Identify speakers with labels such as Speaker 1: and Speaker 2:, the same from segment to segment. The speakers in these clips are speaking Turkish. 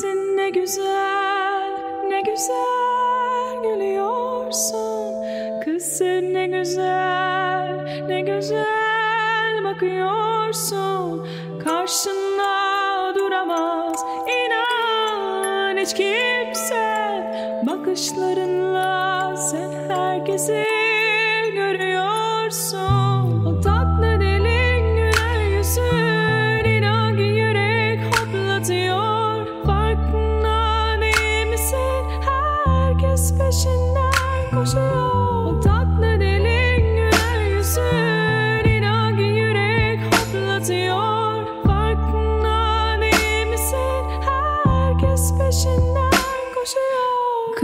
Speaker 1: Sen ne güzel, ne güzel gülüyorsun. Kız sen ne güzel, ne güzel bakıyorsun. Karşında duramaz inan hiç kimse. Bakışlarınla sen herkesi görüyorsun.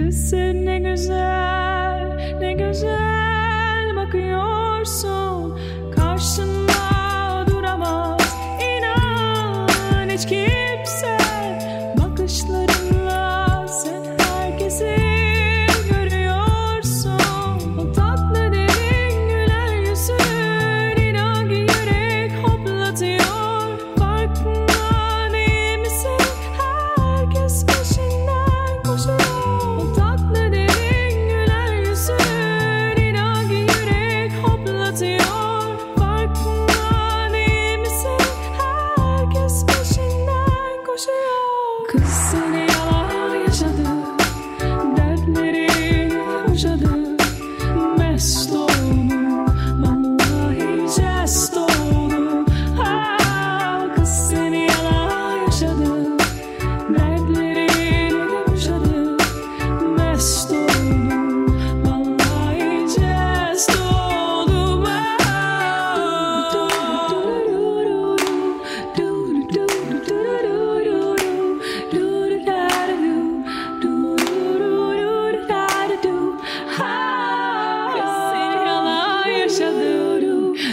Speaker 1: Kız sen ne güzel, ne güzel bakıyorsun. Seni yalan yaşadı. Dertleri yaşadı. Mest oldum. Vallahi oldum. Ah, kız seni yalan yaşadı. Dertleri yaşadı. Mest.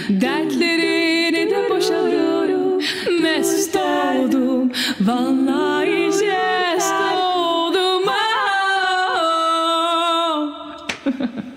Speaker 1: Dertlerini de boşadım. Mest oldum. Vallahi jest oldum. Ah.